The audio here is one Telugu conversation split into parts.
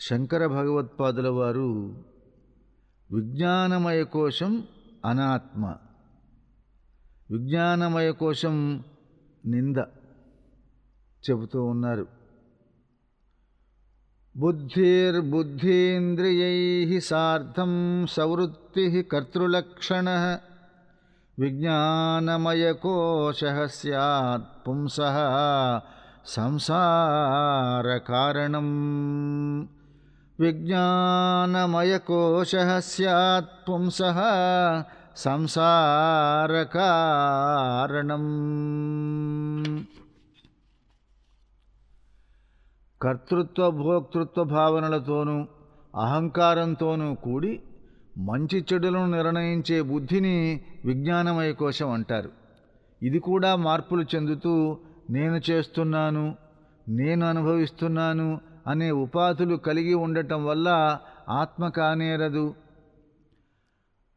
శంకర భగవత్పాదుల వారు విజ్ఞానమయ కోశం అనాత్మ. విజ్ఞానమయ కోశం నింద చెబుతూ ఉన్నారు. బుద్ధిర్బుద్ధీంద్రియై సార్ధం సవృత్తి కర్తృలక్షణ. విజ్ఞానమయకోశ సత్ పుంస సంసారకారణం. విజ్ఞానమయకోశ సత్ పుంస సంసారకారణం కర్తృత్వ భోక్తృత్వ భావనలతోనూ అహంకారంతోనూ కూడి మంచి చెడులను నిర్ణయించే బుద్ధిని విజ్ఞానమయ కోశం అంటారు ఇది కూడా మార్పులు చెందుతూ నేను చేస్తున్నాను నేను అనుభవిస్తున్నాను అనే ఉపాధులు కలిగి ఉండటం వల్ల ఆత్మ కానేరదు.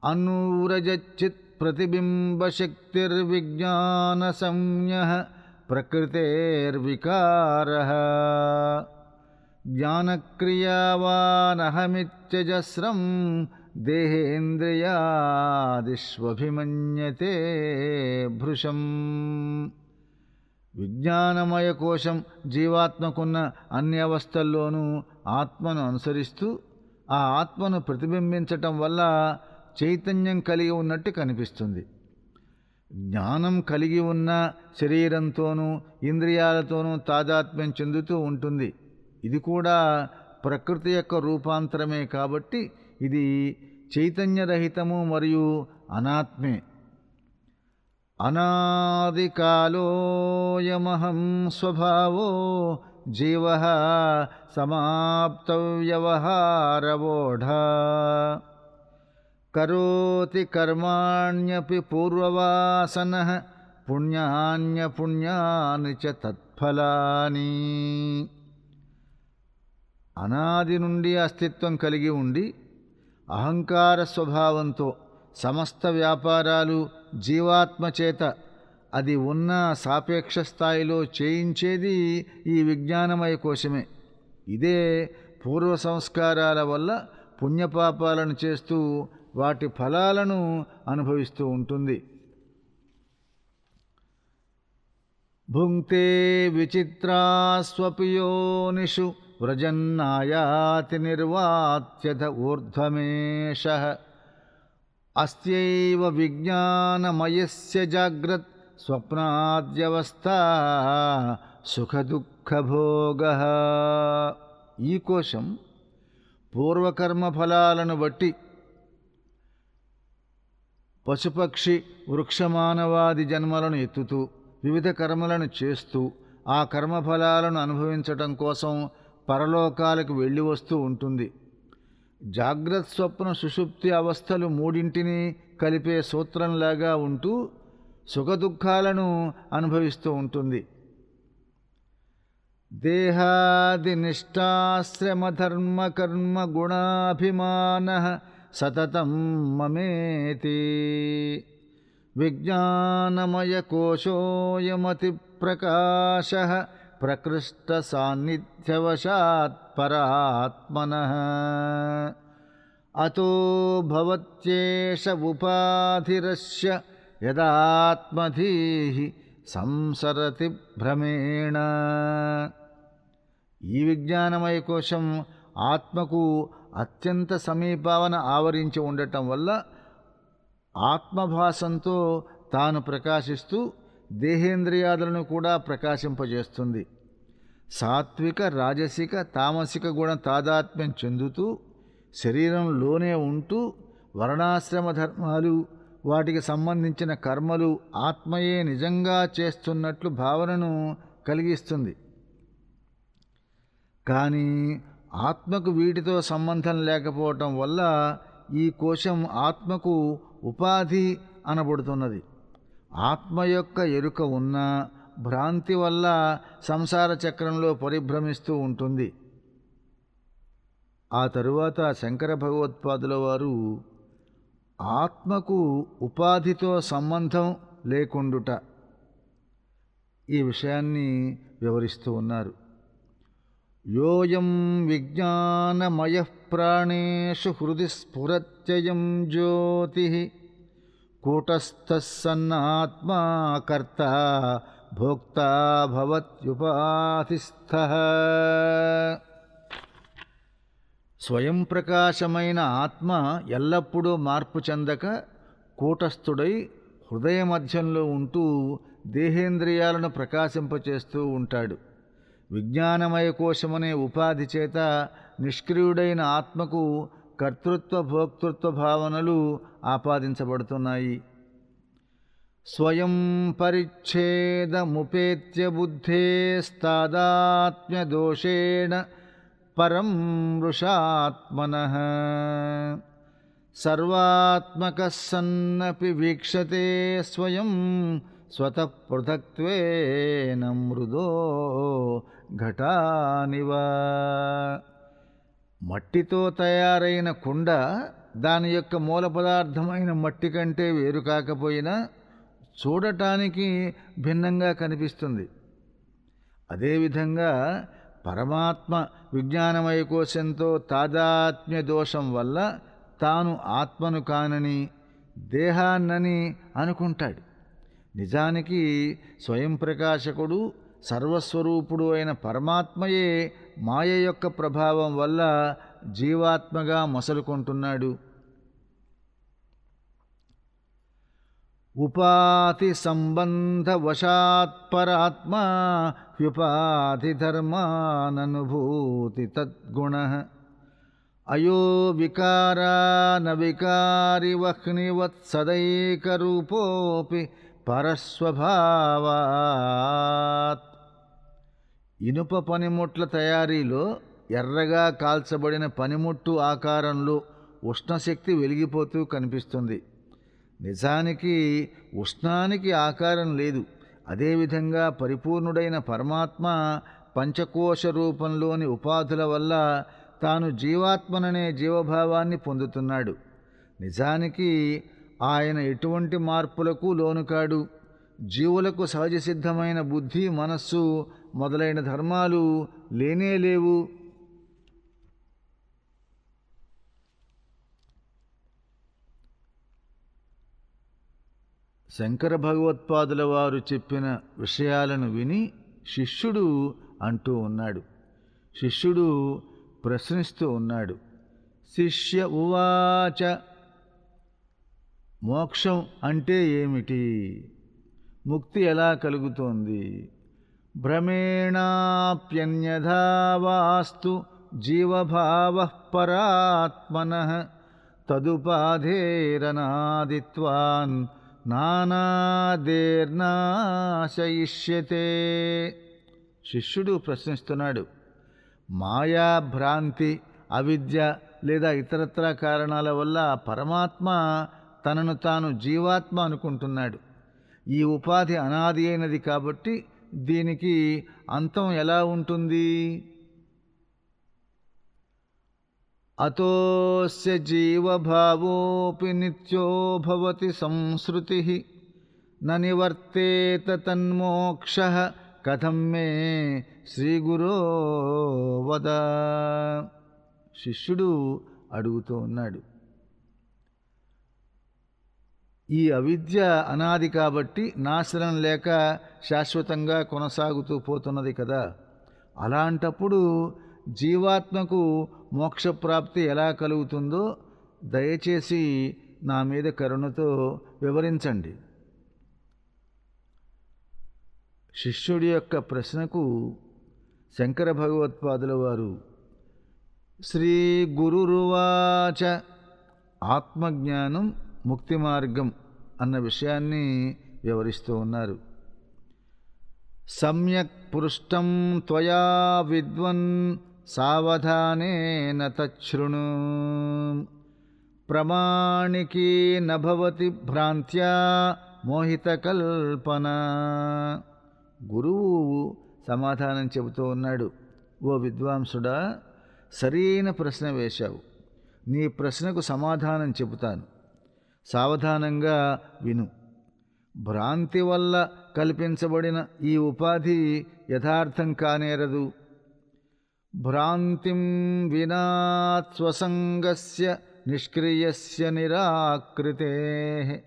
అనూరజచ్చిత్ ప్రతిబింబశక్తిర్విజ్ఞాన సంజ్ఞ ప్రకృతేర్వికార. జ్ఞానక్రియావానహమిత్యజస్రం దేహేంద్రియాదిష్వభిమన్యతే భృశం. విజ్ఞానమయ కోశం జీవాత్మకున్న అన్ని అవస్థల్లోనూ ఆత్మను అనుసరిస్తూ ఆ ఆత్మను ప్రతిబింబించటం వల్ల చైతన్యం కలిగి ఉన్నట్టు కనిపిస్తుంది. జ్ఞానం కలిగి ఉన్న శరీరంతోనూ ఇంద్రియాలతోనూ తాదాత్మ్యం చెందుతూ ఉంటుంది. ఇది కూడా ప్రకృతి యొక్క రూపాంతరమే కాబట్టి ఇది చైతన్యరహితము మరియు అనాత్మే. అనాదికాలోయమహం స్వభావో జీవ సమాప్తవ్యవహారవోఢ. కరోతి కర్మాణ్యపి పూర్వవాసన పుణ్యాన్యపుణ్యాని చ తత్ఫలాని. అనాది నుండి అస్తిత్వం కలిగి ఉండి అహంకార స్వభావంతో సమస్త వ్యాపారాలు జీవాత్మ చేత అది ఉన్న సాపేక్ష స్థాయిలో చేయించేది ఈ విజ్ఞానమయ కోశమే. ఇదే పూర్వ సంస్కారాల వల్ల పుణ్యపాపాలను చేస్తూ వాటి ఫలాలను అనుభవిస్తూ ఉంటుంది. భుంక్తే విచిత్రాస్వపియోనిషు వ్రజన్నాయాతి నిర్వాత్యథ ఊర్ధ్వమేష అస్యైవ విజ్ఞానమయస్య జాగ్రత్ స్వప్నాద్యవస్థ సుఖదుఃఖభోగ. ఈ కోశం పూర్వకర్మ ఫలాలను బట్టి పశుపక్షి వృక్షమానవాది జన్మలను ఎత్తుతూ వివిధ కర్మలను చేస్తూ ఆ కర్మఫలాలను అనుభవించటం కోసం పరలోకాలకు వెళ్ళి వస్తూ ఉంటుంది. జాగ్రత్త స్వప్న సుషుప్తి అవస్థలు మూడింటిని కలిపే సూత్రంలాగా ఉంటూ సుఖదుఖాలను అనుభవిస్తూ ఉంటుంది. దేహాది నిష్ఠాశ్రయమధర్మ కర్మ గుణాభిమాన సతతం మమేతి. విజ్ఞానమయకోశోయమతి ప్రకాశ ప్రకృష్ట సాన్నిధ్యవశాత్ పరాత్మన అతో భవత్యేష ఉపాధిరస్య యదాత్మధీ సంసరతి భ్రమేణ ఈ విజ్ఞానమయ కోశం ఆత్మకు అత్యంత సమీపావన ఆవరించి ఉండటం వల్ల ఆత్మభాసంతో తాను ప్రకాశిస్తూ దేహేంద్రియాదులను కూడా ప్రకాశింపజేస్తుంది. సాత్విక రాజసిక తామసిక గుణ తాదాత్మ్యం చెందుతూ శరీరంలోనే ఉంటూ వర్ణాశ్రమ ధర్మాలు వాటికి సంబంధించిన కర్మలు ఆత్మయే నిజంగా చేస్తున్నట్లు భావనను కలిగిస్తుంది. కానీ ఆత్మకు వీటితో సంబంధం లేకపోవటం వల్ల ఈ కోశం ఆత్మకు ఉపాధి అనబడుతున్నది. ఆత్మ యొక్క ఎరుక ఉన్న భ్రాంతి వల్ల సంసార చక్రంలో పరిభ్రమిస్తూ ఉంటుంది. ఆ తరువాత శంకర భగవత్పాదుల వారు ఆత్మకు ఉపాధితో సంబంధం లేకుండుట ఈ విషయాన్ని వివరిస్తూ ఉన్నారు. యోయం విజ్ఞానమయ ప్రాణేషు హృది స్ఫురత్యయం జ్యోతి కూటస్థసన్నాత్మా కర్త భోక్తా భవత్యుపాధిస్థ. స్వయం ప్రకాశమైన ఆత్మ ఎల్లప్పుడూ మార్పు చెందక కూటస్థుడై హృదయ మధ్యంలో ఉంటూ దేహేంద్రియాలను ప్రకాశింపచేస్తూ ఉంటాడు. విజ్ఞానమయ కోశమనే ఉపాధి చేత నిష్క్రియుడైన ఆత్మకు కర్తృత్వ భోక్తృత్వ భావనలు ఆపాదించబడుతున్నాయి. స్వయం పరిచ్ఛేదముపేత్య బుద్ధేస్తాదాత్మ్యదోషేణ పరం వృషాత్మన. సర్వాత్మక సన్నపి వీక్షతే స్వయం స్వతః పృథక్త్వేన మృదో ఘటానివ. మట్టితో తయారైన కుండ దాని యొక్క మూల పదార్థమైన మట్టి కంటే వేరు కాకపోయినా చూడటానికి భిన్నంగా కనిపిస్తుంది. అదేవిధంగా పరమాత్మ విజ్ఞానమయ కోశంతో తాదాత్మ్య దోషం వల్ల తాను ఆత్మను కానని దేహాన్నని అనుకుంటాడు. నిజానికి స్వయం ప్రకాశకుడు సర్వస్వరూపుడు అయిన పరమాత్మయే మాయ యొక్క ప్రభావం వల్ల జీవాత్మగా మొసలుకుంటున్నాడు. ఉపాధి సంబంధ వశాత్పరాత్మా హ్యుపాధి ధర్మాననుభూతి తద్గుణ. అయో వికారాన వికారి వహ్నివత్ సదైకరూపోపి పరస్వభావాత్. ఇనుప పనిముట్ల తయారీలో ఎర్రగా కాల్చబడిన పనిముట్టు ఆకారంలో ఉష్ణశక్తి వెలిగిపోతూ కనిపిస్తుంది. నిజానికి ఉష్ణానికి ఆకారం లేదు. అదేవిధంగా పరిపూర్ణుడైన పరమాత్మ పంచకోశ రూపంలోని ఉపాధుల వల్ల తాను జీవాత్మననే జీవభావాన్ని పొందుతున్నాడు. నిజానికి ఆయన ఎటువంటి మార్పులకు లోనుకాడు? జీవులకు సహజ సిద్ధమైన బుద్ధి మనస్సు మొదలైన ధర్మాలు లేనే లేవు. శంకర భగవత్పాదుల వారు చెప్పిన విషయాలను విని శిష్యుడు అంటూ ఉన్నాడు. శిష్యుడు ప్రశ్నిస్తూ ఉన్నాడు. శిష్య ఉవాచ మోక్షం అంటే ఏమిటి? ముక్తి ఎలా కలుగుతోంది? భ్రమేణాప్యన్యథా వాస్తు జీవభావ పరాత్మన తదుపాధేరనాదిత్వాన్ నానాదేర్నాశయిష్యతే. శిష్యుడు ప్రశ్నిస్తున్నాడు మాయా భ్రాంతి అవిద్య లేదా ఇతరత్ర కారణాల వల్ల పరమాత్మ తనను తాను జీవాత్మ అనుకుంటున్నాడు. ఈ ఉపాధి అనాది అయినది కాబట్టి దీనికి అంతం ఎలా ఉంటుంది? అతోస్య జీవభావోపి నిత్యో భవతి సంసృతి నివర్తేత తన్మోక్ష కథం మే శ్రీగురో వద. శిష్యుడు అడుగుతూ ఉన్నాడు. ఈ అవిద్య అనాది కాబట్టి నాశనం లేక శాశ్వతంగా కొనసాగుతూ పోతున్నది కదా. అలాంటప్పుడు జీవాత్మకు మోక్షప్రాప్తి ఎలా కలుగుతుందో దయచేసి నా మీద కరుణతో వివరించండి. శిష్యుడి యొక్క ప్రశ్నకు శంకర భగవత్పాదుల వారు శ్రీ గురురువాచ ఆత్మజ్ఞానం ముక్తి మార్గం అన్న విషయాన్ని వివరిస్తూ ఉన్నారు. సమ్యక్ పృష్టం త్వయా విద్వన్ సావధానేన తృణు ప్రమాణికీ నభవతి భ్రాంత్యా మోహితకల్పన. గురువు సమాధానం చెబుతూ ఉన్నాడు. ఓ విద్వాంసుడా సరైన ప్రశ్న వేశావు. నీ ప్రశ్నకు సమాధానం చెబుతాను. సావధానంగా విను. భ్రాంతి వల్ల కల్పించబడిన ఈ ఉపాధి యథార్థం కానేరదు. భ్రాంతిం వినాత్వసంగస్య నిష్క్రియస్య నిరాకృతే.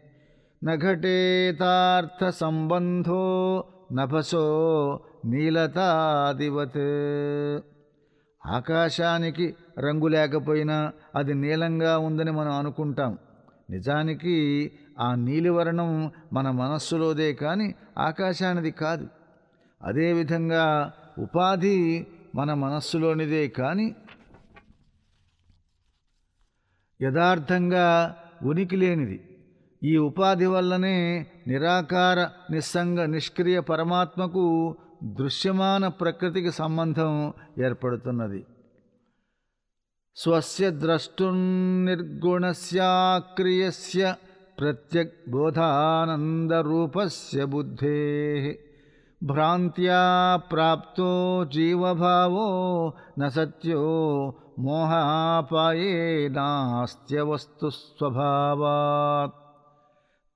నఘటేతార్థసంబంధో నభసో నీలతాదివత్. ఆకాశానికి రంగు లేకపోయినా అది నీలంగా ఉందని మనం అనుకుంటాం. నిజానికి ఆ నీలివర్ణం మన మనస్సులోదే కానీ ఆకాశానిది కాదు. అదేవిధంగా ఉపాధి మన మనస్సులోనిదే కానీ యథార్థంగా ఉనికి లేనిది. ఈ ఉపాధి వల్లనే నిరాకార నిస్సంగ నిష్క్రియ పరమాత్మకు దృశ్యమాన ప్రకృతికి సంబంధం ఏర్పడుతున్నది. స్వస్య ద్రష్టుర్నిర్గుణస్యాక్రియస్య ప్రత్యక్ బోధానందరూపస్య బుద్ధే భ్రాంత్యా ప్రాప్తో జీవభావో న సత్యో మోహాపాయే నాస్త్యవస్తు స్వభావాత్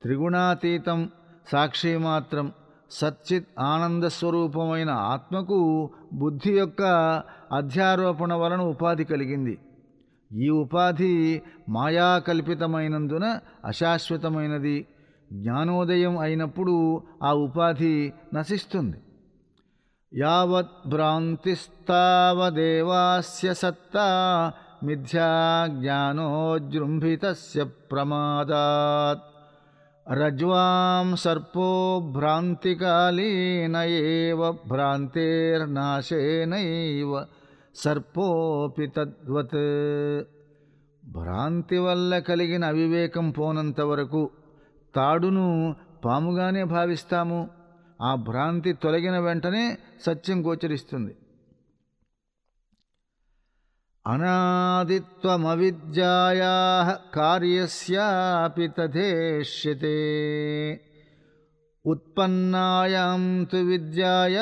త్రిగుణాతీతం సాక్షిమాత్రం సచ్చిత్ ఆనందస్వరూపమైన ఆత్మకు బుద్ధి యొక్క అధ్యారోపణ వలన ఉపాధి కలిగింది। ఈ ఉపాధి మాయాకల్పితమైనందున అశాశ్వతమైనది. జ్ఞానోదయం అయినప్పుడు ఆ ఉపాధి నశిస్తుంది. యావత్ భ్రాంతిస్తావదేవాస్య సత్తా మిథ్యా జ్ఞానోజృంభితస్య ప్రమాదాత్. రజ్వాం సర్పో భ్రాంతికాలీన ఏవ భ్రాంతేర్నాశేనైవ సర్పోపి తద్వత్. భ్రాంతి వల్ల కలిగిన అవివేకం పోనంత వరకు తాడును పాముగానే భావిస్తాము. ఆ భ్రాంతి తొలగిన వెంటనే సత్యం గోచరిస్తుంది. అనాదిత్వమవిద్యాయా కార్యస్యాపి తథేష్యతే ఉత్పన్నాయాం తు విద్యాయ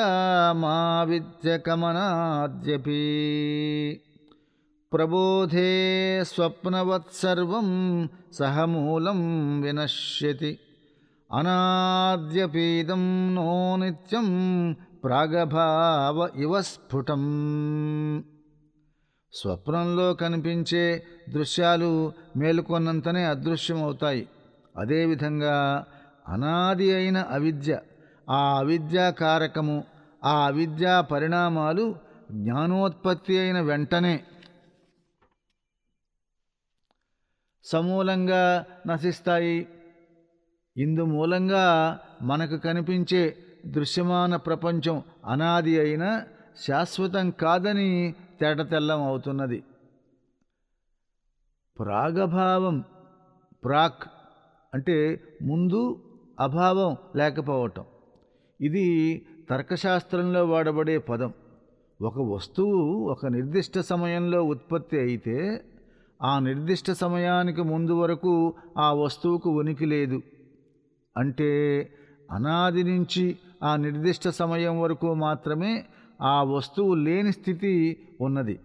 మా విద్యకమనాద్యపి ప్రబోధే స్వప్నవత్సర్వం సహమూలం వినశ్యతి. అనాద్యపీదం నో నిత్యం ప్రాగభావ ఇవ స్ఫుటం. స్వప్నంలో కనిపించే దృశ్యాలు మేలుకొన్నంతనే అదృశ్యమవుతాయి. అదేవిధంగా అనాది అయిన అవిద్య ఆ అవిద్యా కారకము ఆ అవిద్యా పరిణామాలు జ్ఞానోత్పత్తి అయిన వెంటనే సమూలంగా నశిస్తాయి. ఇందు మూలంగా మనకు కనిపించే దృశ్యమాన ప్రపంచం అనాది అయిన శాశ్వతం కాదని తేటతెల్లం అవుతున్నది. ప్రాగభావం ప్రాక్ అంటే ముందు అభావం లేకపోవటం. ఇది తర్కశాస్త్రంలో వాడబడే పదం. ఒక వస్తువు ఒక నిర్దిష్ట సమయంలో ఉత్పత్తి అయితే ఆ నిర్దిష్ట సమయానికి ముందు వరకు ఆ వస్తువుకు ఉనికి లేదు. అంటే అనాది నుంచి ఆ నిర్దిష్ట సమయం వరకు మాత్రమే ఆ వస్తువు లేని స్థితి ఉన్నది.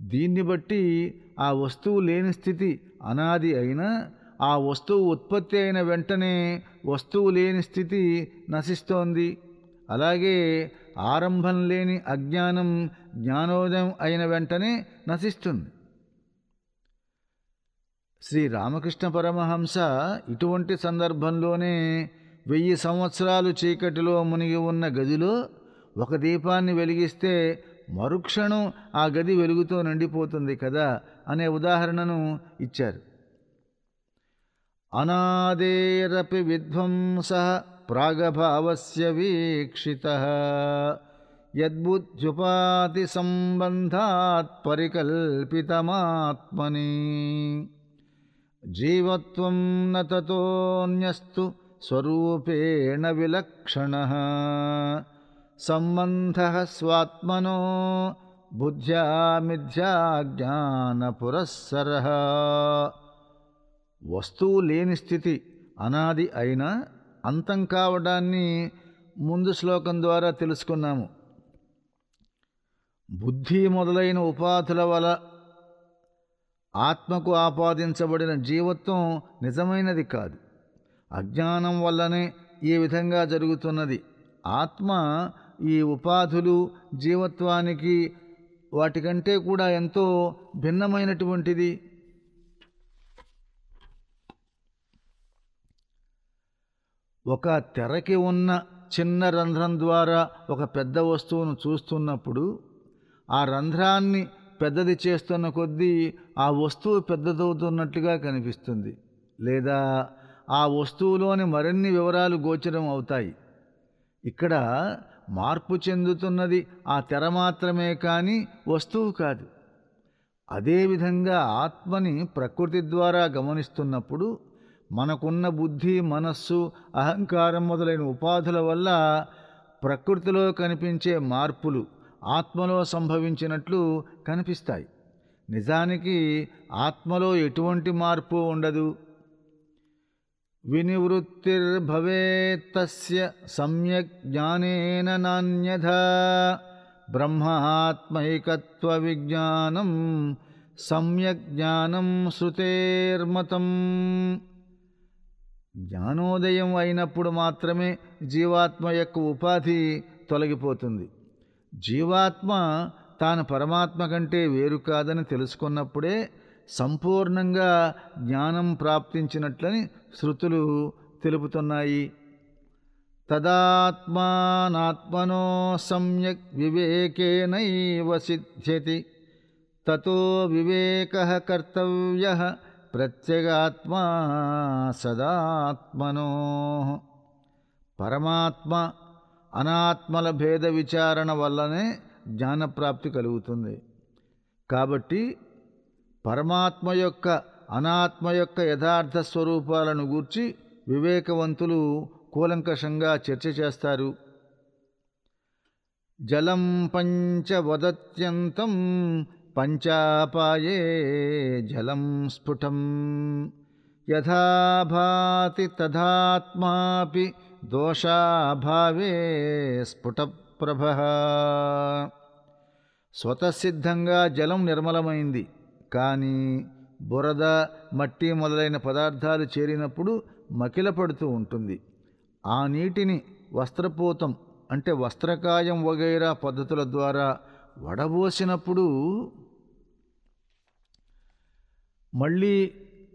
దీన్ని బట్టి ఆ వస్తువు లేని స్థితి అనాది అయినా ఆ వస్తువు ఉత్పత్తి అయిన వెంటనే వస్తువు లేని స్థితి నశిస్తోంది. అలాగే ఆరంభం లేని అజ్ఞానం జ్ఞానోదయం అయిన వెంటనే నశిస్తుంది. శ్రీ రామకృష్ణ పరమహంస ఇటువంటి సందర్భంలోనే వెయ్యి సంవత్సరాలు చీకటిలో మునిగి ఉన్న గదిలో ఒక దీపాన్ని వెలిగిస్తే మరుక్షణం ఆ గది వెలుగుతో నిండిపోతుంది కదా అనే ఉదాహరణను ఇచ్చారు. अनादेरपि विध्वंस प्रागभावस्य वीक्षितः। यद्बुद्ध्युपातिसम्बन्धात् परिकल्पितमात्मनि। जीवत्वं न ततोऽन्यस्तु स्वरूपेण विलक्षणः। सम्बन्धः स्वात्मनो बुद्ध्या मिथ्याज्ञानपुरःसरः వస్తువు లేని స్థితి అనాది అయినా అంతం కావడాన్ని ముందు శ్లోకం ద్వారా తెలుసుకున్నాము. బుద్ధి మొదలైన ఉపాధుల వల ఆత్మకు ఆపాదించబడిన జీవత్వం నిజమైనది కాదు. అజ్ఞానం వల్లనే ఈ విధంగా జరుగుతున్నది. ఆత్మ ఈ ఉపాధులు జీవత్వానికి వాటికంటే కూడా ఎంతో భిన్నమైనటువంటిది. ఒక తెరకి ఉన్న చిన్న రంధ్రం ద్వారా ఒక పెద్ద వస్తువును చూస్తున్నప్పుడు ఆ రంధ్రాన్ని పెద్దది చేస్తున్న కొద్దీ ఆ వస్తువు పెద్దదవుతున్నట్లుగా కనిపిస్తుంది. లేదా ఆ వస్తువులోని మరిన్ని వివరాలు గోచరం అవుతాయి. ఇక్కడ మార్పు చెందుతున్నది ఆ తెర మాత్రమే కానీ వస్తువు కాదు. అదేవిధంగా ఆత్మని ప్రకృతి ద్వారా గమనిస్తున్నప్పుడు మనకున్న బుద్ధి మనస్సు అహంకారం మొదలైన ఉపాధుల వల్ల ప్రకృతిలో కనిపించే మార్పులు ఆత్మలో సంభవించినట్లు కనిపిస్తాయి. నిజానికి ఆత్మలో ఎటువంటి మార్పు ఉండదు. వినివృత్తిర్భవేత్తస్య సమ్యక్ జ్ఞానేన నాణ్యథా బ్రహ్మాత్మైకత్వ విజ్ఞానం సమ్యక్ జ్ఞానం శృతేర్మతం. జ్ఞానోదయం అయినప్పుడు మాత్రమే జీవాత్మ యొక్క ఉపాధి తొలగిపోతుంది. జీవాత్మ తాను పరమాత్మ కంటే వేరు కాదని తెలుసుకున్నప్పుడే సంపూర్ణంగా జ్ఞానం ప్రాప్తించినట్లని శృతులు తెలుపుతున్నాయి. తదాత్మానాత్మనో సమ్యక్ వివేకేనైవ సిద్ధ్యతి తతో వివేక కర్తవ్య ప్రత్యగాత్మా సదాత్మనో. పరమాత్మ అనాత్మల భేద విచారణ వల్లనే జ్ఞానప్రాప్తి కలుగుతుంది. కాబట్టి పరమాత్మ యొక్క అనాత్మ యొక్క యథార్థ స్వరూపాలను గూర్చి వివేకవంతులు కూలంకషంగా చర్చ చేస్తారు. జలం పంచవదత్యంతం పంచాపాయే జలం స్ఫుటం. యథాభాతి తథాత్మాపి దోషాభావే స్ఫుటప్రభ. స్వతసిద్ధంగా జలం నిర్మలమైంది. కానీ బురద మట్టి మొదలైన పదార్థాలు చేరినప్పుడు మకిలపడుతూ ఉంటుంది. ఆ నీటిని వస్త్రపూతం అంటే వస్త్రకాయం వగైరా పద్ధతుల ద్వారా వడబోసినప్పుడు మళ్ళీ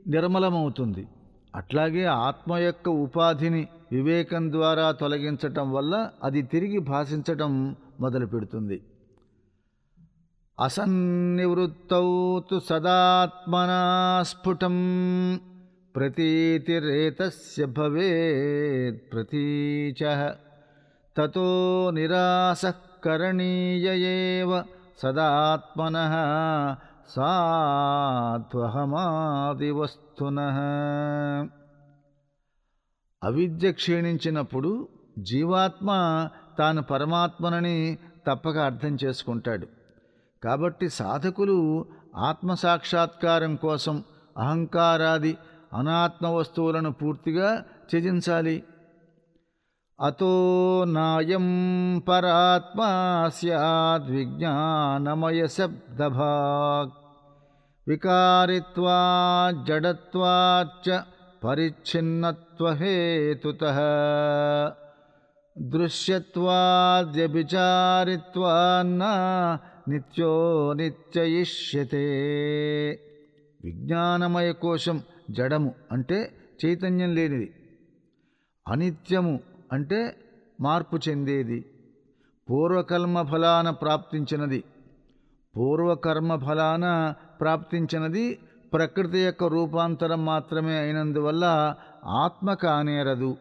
నిర్మలమవుతుంది. అట్లాగే ఆత్మ యొక్క ఉపాధిని వివేకం ద్వారా తొలగించటం వల్ల అది తిరిగి భాషించటం మొదలు పెడుతుంది అసన్నివృత్తౌ తు సదాత్మనా స్ఫుటం ప్రతీతిరేతస్య భవేత్ ప్రతీచ తతో నిరాసః కరణీయ సదాత్మన సాత్వహమాదివస్తున. అవిద్య క్షీణించినప్పుడు జీవాత్మ తాను పరమాత్మనని తప్పక అర్థం చేసుకుంటాడు. కాబట్టి సాధకులు ఆత్మసాక్షాత్కారం కోసం అహంకారాది అనాత్మ వస్తువులను పూర్తిగా త్యజించాలి. అతో నాయం పరాత్మా సద్విజ్ఞానమయ శబ్దభాక్ వికారిత్వా జడత్వాచ్చ పరిచ్ఛిన్నత్వహేతుత దృశ్యత్వాద్యభిచారిత్వాన్న నిత్యో నిత్యయిష్యతే విజ్ఞానమయ కోశం జడము అంటే చైతన్యం లేనిది। అనిత్యము అంటే మార్పు చెందేది। పూర్వకర్మ ఫలాన ప్రాప్తించినది। పూర్వకర్మ ఫలాన ప్రాప్తించినది ప్రకృతి యొక్క రూపాంతరం మాత్రమే అయినందువల్ల ఆత్మ కానేరదు.